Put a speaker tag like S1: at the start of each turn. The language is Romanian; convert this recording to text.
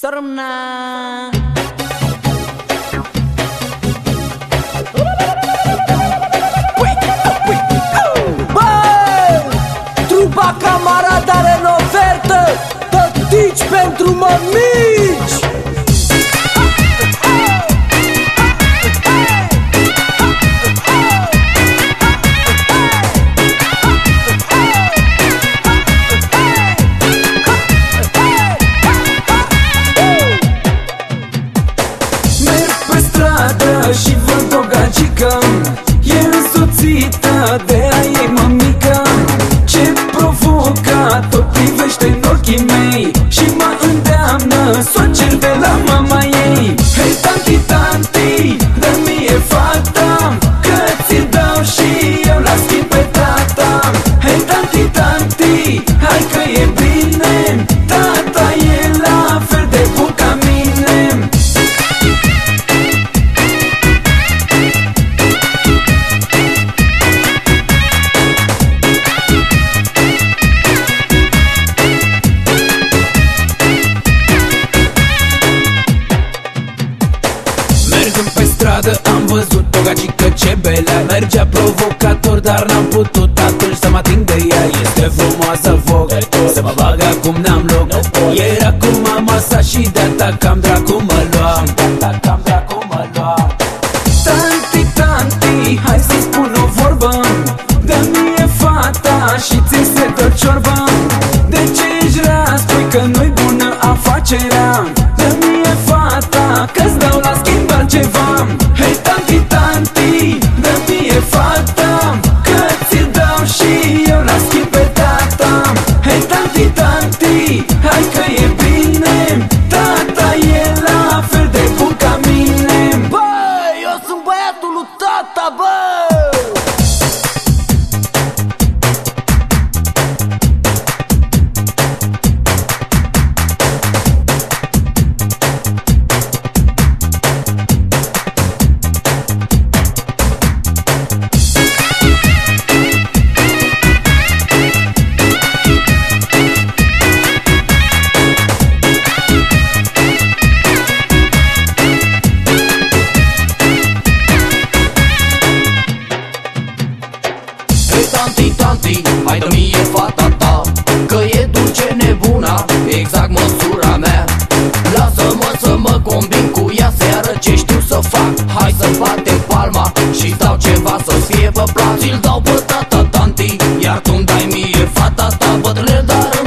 S1: Sorumna.
S2: Trupa camarada are în ofertă Tătici pentru mămici 나 stradă Am văzut o gagică ce belea Mergea provocator, dar n-am putut atunci să mă ating de ea. Este frumoasă foc, să mă bag acum n-am loc. Era cu mama sa și de-a ta cam dracu mă luam Schipettata e tanti tanti ai tuoi bate palma Și dau ceva să fie pe plaț Îl dau pe tata tanti.
S3: Iar tu-mi dai mie fata ta Bătrâne dar